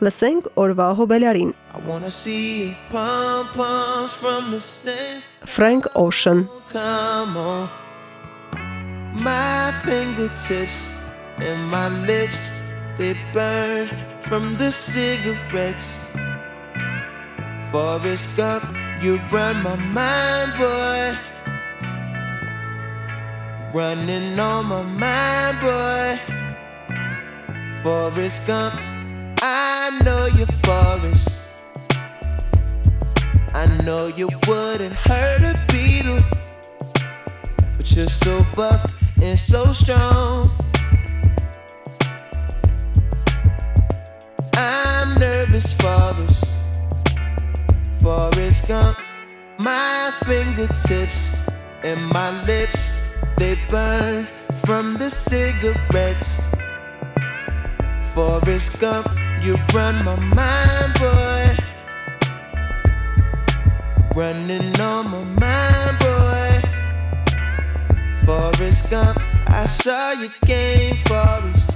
lëseng Orvaho Balerin. Frank Ocean. My fingertips and my lips they burn from the cigarettes. Forrest Gump, you run my mind, boy. Running on my mind, boy. Forrest Gump. I know you're Forrest. I know you wouldn't hurt a beetle, but you're so buff and so strong. I'm nervous, Forrest. Forrest Gump, my fingertips and my lips, they burn from the cigarettes. Forrest Gump, you run my mind, boy. Running on my mind, boy. Forrest Gump, I saw your game, Forrest.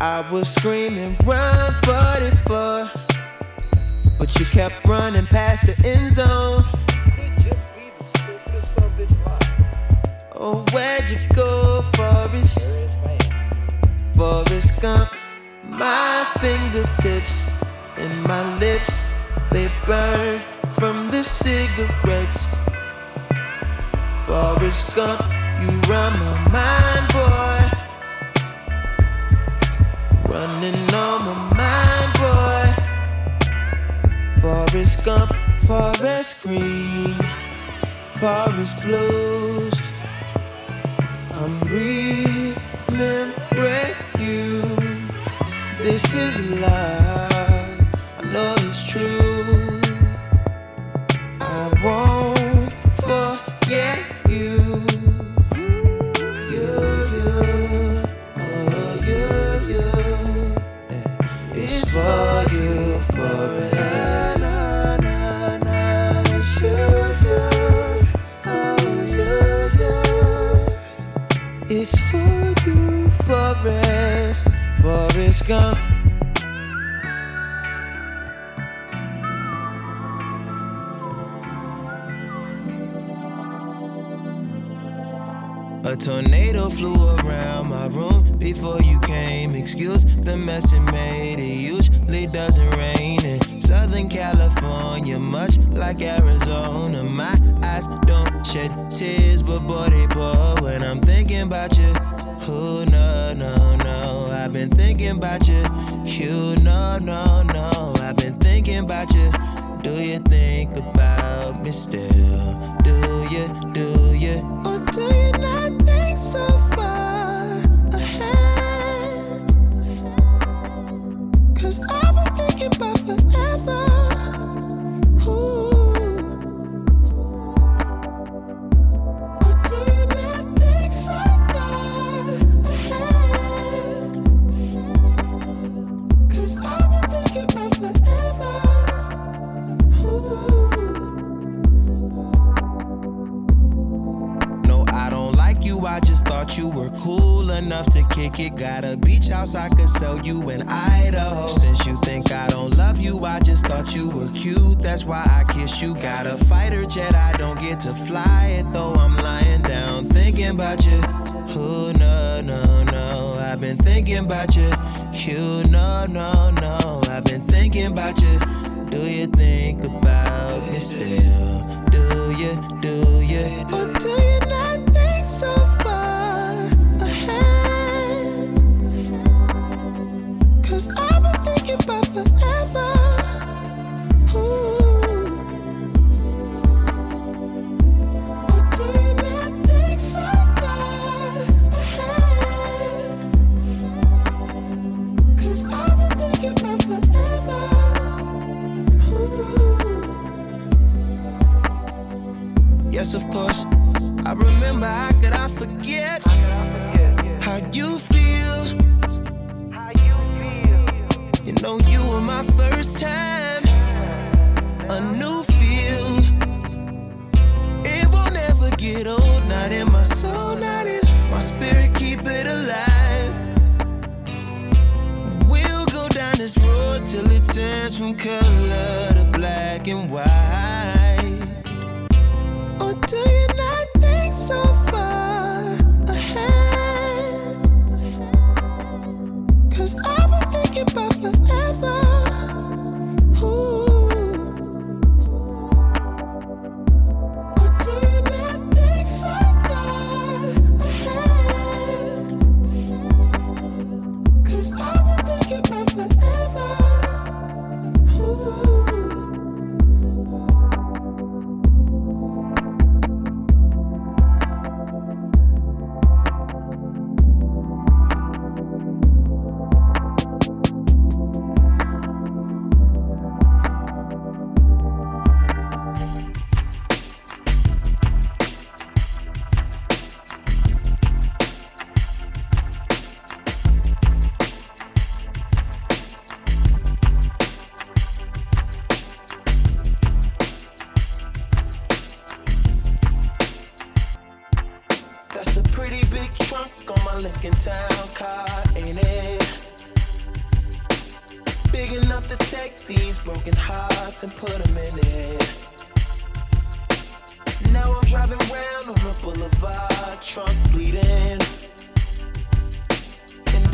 I was screaming, run 44. But you kept running past the end zone. Oh, where'd you go, Forrest? Forrest Gump, my fingertips and my lips, they burn from the cigarettes. Forrest Gump, you run my mind, boy. Running on my mind, boy. Forrest Gump, Forest Green, Forest Blues. I'm remembering. This is love, I know it's true. I won't forget you. You, you, oh, you, you. It's for you forever. Oh. It's for you, Forrest, Forrest Gump. A tornado flew around my room before you came. Excuse the mess it made. It usually doesn't rain in Southern California, much like Arizona. My eyes don't shed tears, but boy, they pour when I'm thinking about you. Oh, no, no, no. I've been thinking about you. You, no, no, no. I've been thinking about you. Do you think about me still? Do you, do you? Or do you not think so from color to black and white.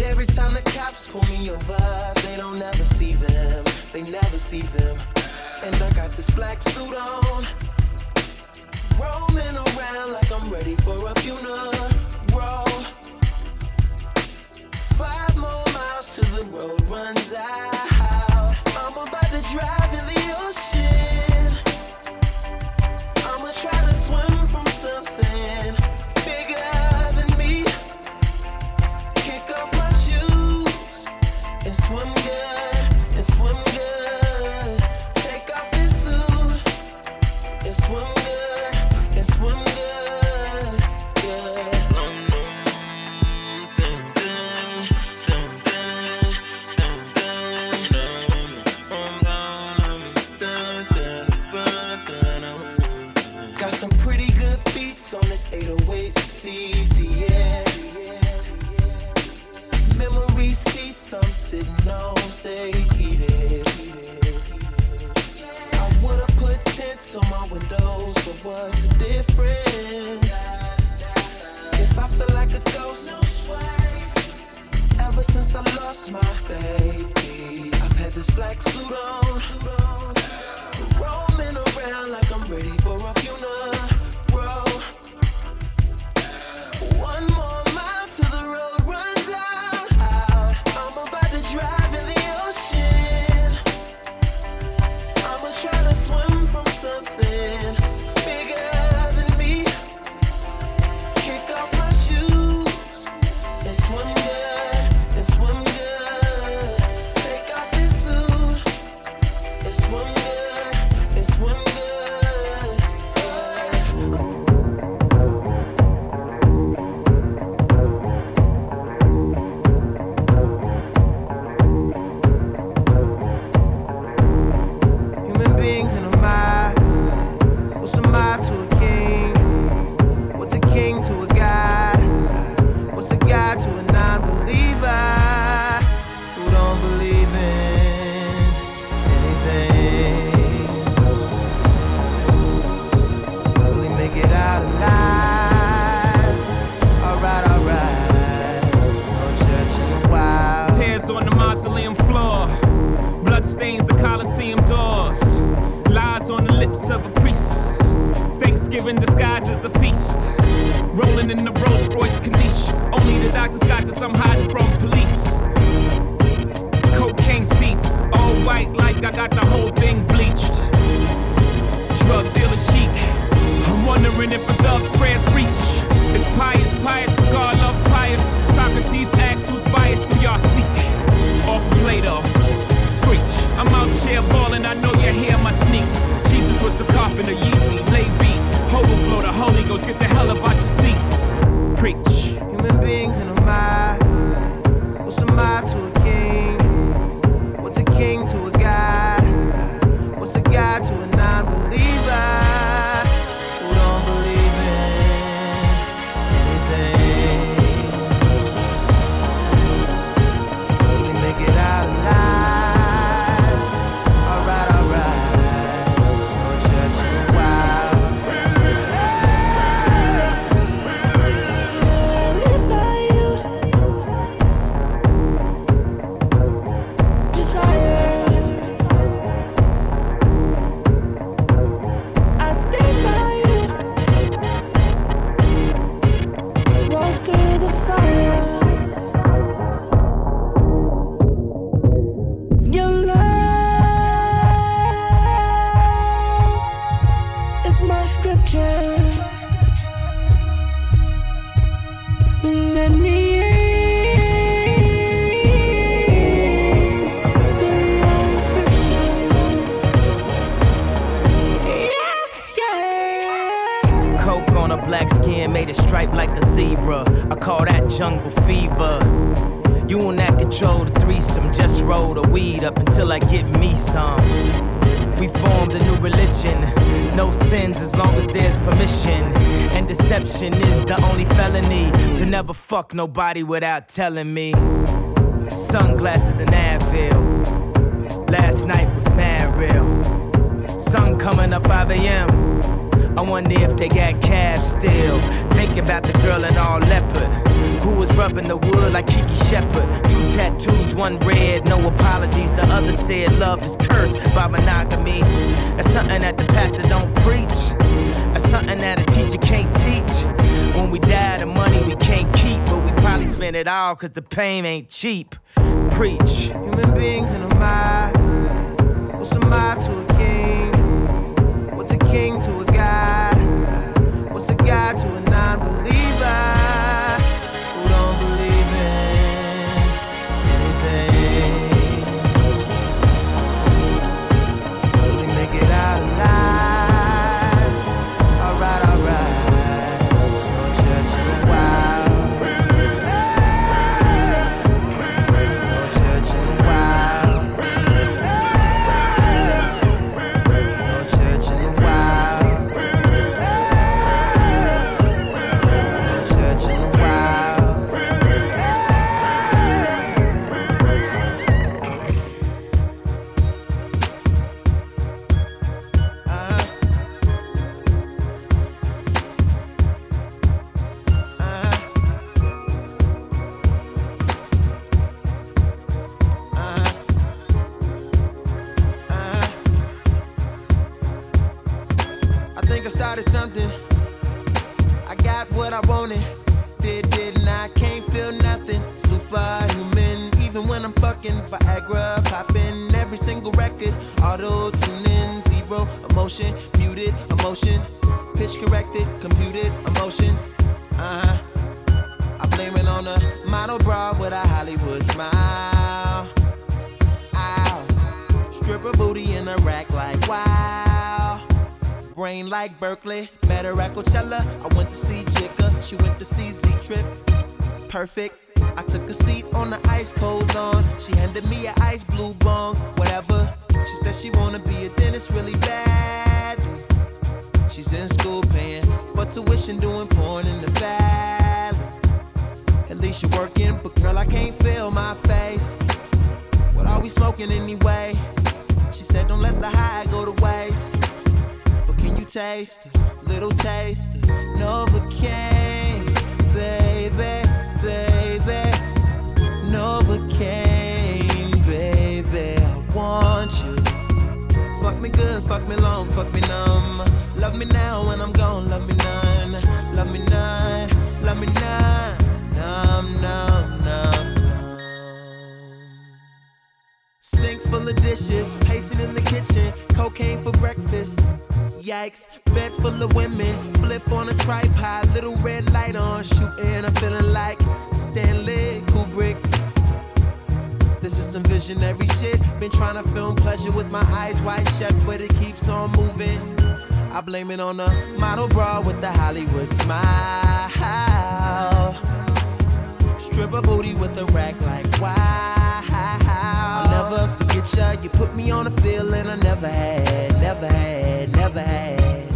Every time the cops pull me over, they don't ever see them. They never see them. And I got this black suit on, rolling around like I'm ready for a funeral. Five more miles till the road runs out. I'm about to drive in the. Made it stripe like a zebra. I call that jungle fever. You and that control the threesome. Just roll the weed up until I get me some. We formed a new religion. No sins as long as there's permission. And deception is the only felony. To never fuck nobody without telling me. Sunglasses and Advil. Last night was mad real. Sun coming up 5 a.m. I wonder if they got calves still. Think about the girl in all leopard. Who was rubbing the wood like Kiki Shepard? Two tattoos, one red, no apologies. The other said love is cursed by monogamy. That's something that the pastor don't preach. That's something that a teacher can't teach. When we die, the money we can't keep, but we probably spend it all cause the pain ain't cheap. Preach. Human beings in a mob. What's a mob to a king? King to a god? What's a god to a non believer Viagra. Popping every single record. Auto tuning, zero emotion. Muted emotion. Pitch corrected, computed emotion. Uh huh. I blame it on a model bra with a Hollywood smile. Ow. Stripper booty in a rack like wow. Brain like Berkeley, met her at Coachella. I went to see Jigga, she went to see Z Trip. Perfect. I took a seat on the ice cold lawn. She handed me an ice blue bong, whatever. She said she wanna be a dentist really bad. She's in school paying for tuition, doing porn in the valley. At least you're working, but girl, I can't feel my face. What are we smoking anyway? She said, Don't let the high go to waste. But can you taste a little taste of Novocaine, me good, fuck me long, fuck me numb. Love me now when I'm gone, love me none, love me none, love me none, numb, numb, numb. Sink full of dishes, pacing in the kitchen, cocaine for breakfast. Yikes, bed full of women, flip on a tripod, little red light on, shooting. I'm feeling like Stanley Kubrick. Some visionary shit. Been trying to film pleasure with my eyes wide shut, but it keeps on moving. I blame it on the model bra with the Hollywood smile. Stripper booty with a rack like wow. I'll never forget ya. You put me on a feeling I never had, never had, never had.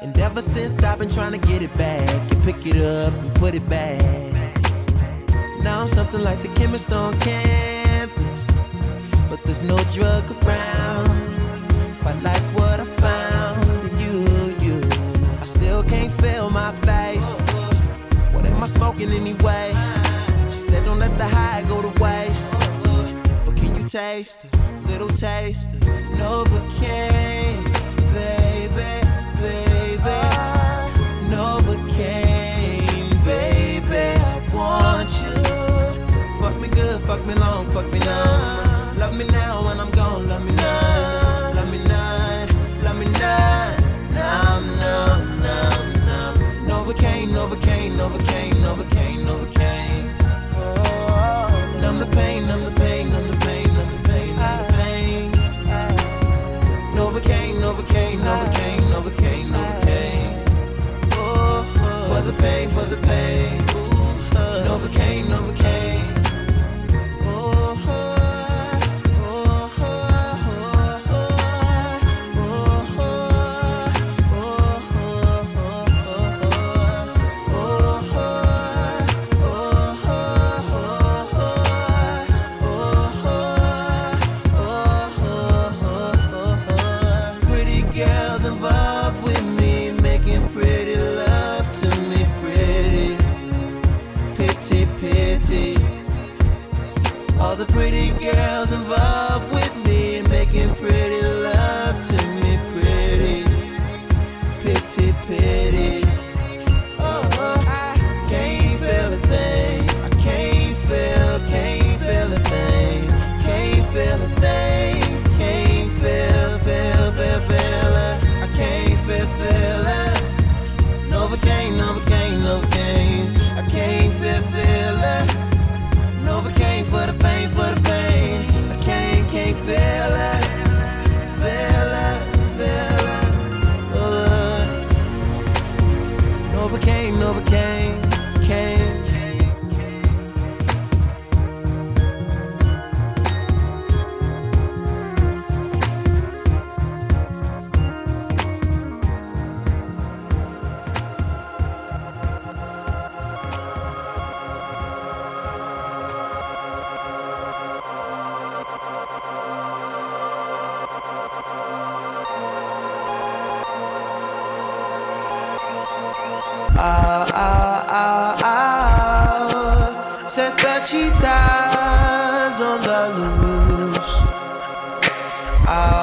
And ever since I've been trying to get it back and pick it up and put it back. Now I'm something like the chemist on but there's no drug around. Quite like what I found in you, you. I still can't feel my face. What am I smoking anyway? She said, Don't let the high go to waste. But can you taste a little taste of Novocaine,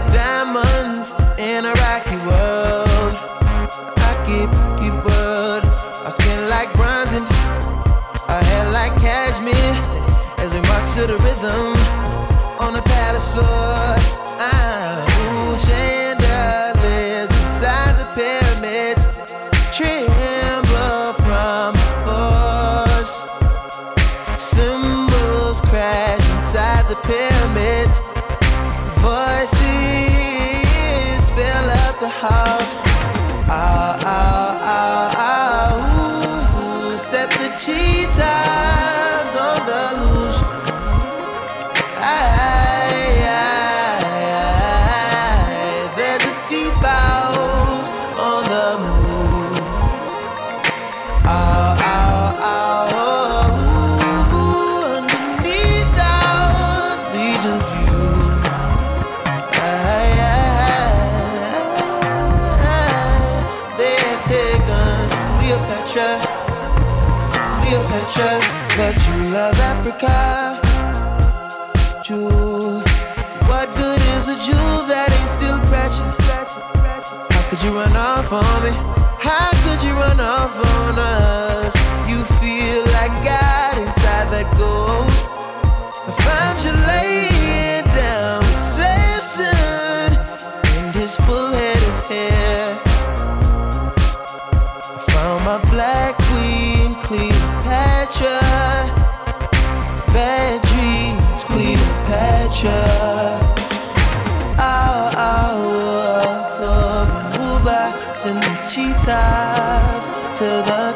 like that. cheetah.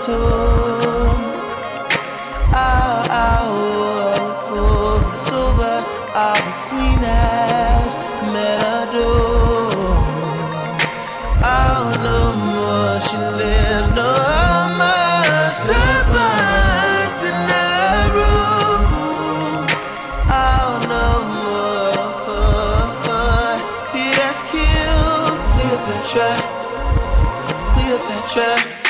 told. Ow, ow, oh, oh, silver, our queen has met. Oh, ah, no more she lives, no more serpent in that room. Oh, no more oh, oh. he has killed Cleopatra. Cleopatra.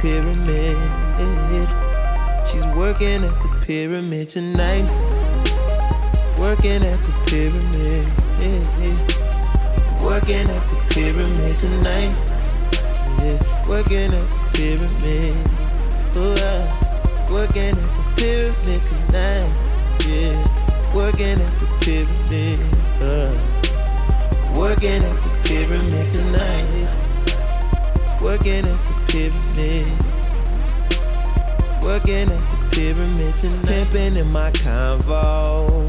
Pyramid. She's working at the pyramid tonight. Working at the pyramid. Working at the pyramid tonight. Yeah. Working at the pyramid. Oh, uh, working at the pyramid tonight. Yeah. Working at the pyramid. Uh, working at the pyramid tonight. Working at the pyramid. Working at the pyramid tonight. Pimping in my convo.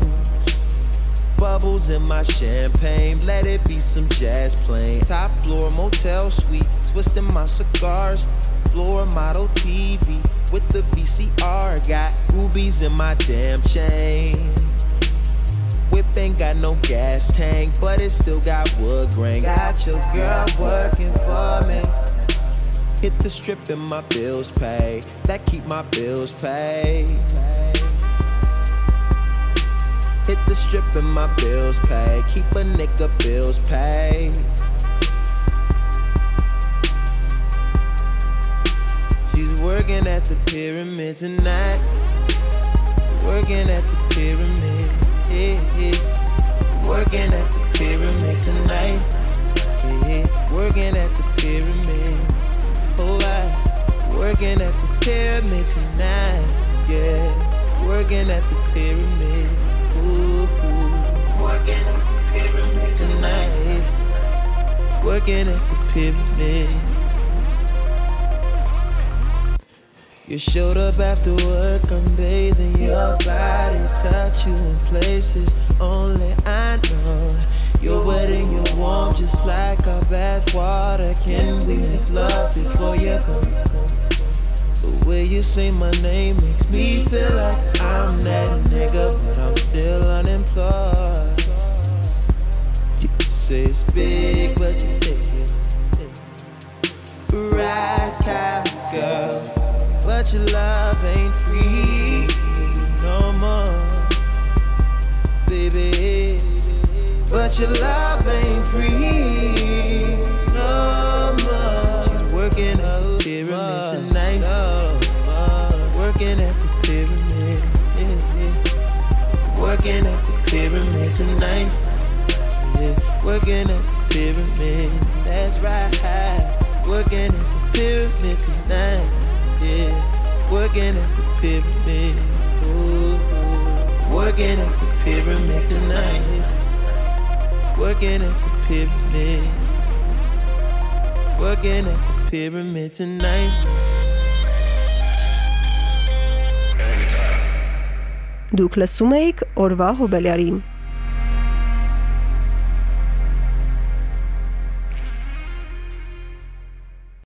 Bubbles in my champagne. Let it be some jazz playing. Top floor motel suite. Twisting my cigars. Floor model TV with the VCR. Got rubies in my damn chain. Whip ain't got no gas tank, but it still got wood grain. Got your girl working for me. Hit the strip and my bills pay. That keep my bills paid. Hit the strip and my bills pay. Keep a nigga bills paid. She's working at the pyramid tonight. Working at the pyramid. Yeah, yeah. Working at the pyramid tonight. Yeah, yeah. Working at the pyramid. Oh, I working at the pyramid tonight. Yeah, working at the pyramid. Ooh, ooh. working at the pyramid tonight. Working at the pyramid. You showed up after work, I'm bathing your body, touch you in places only I know. You're wet and you're warm, just like our bath water. Can we make love before you go? The way you say my name makes me feel like I'm that nigga, but I'm still unemployed. You say it's big, but you take it. Right, girl. But your love ain't free no more, baby. But your love ain't free no more. She's working at the pyramid tonight. Working at the pyramid. Working at the pyramid tonight. Yeah. Working at the pyramid. That's right. Working at the pyramid tonight. Yeah. Working at the pyramid. Ooh, ooh. Working at the pyramid tonight. Working at the pyramid. Working at the pyramid tonight. Դուք լսում էիք օրվա հոբելյարին։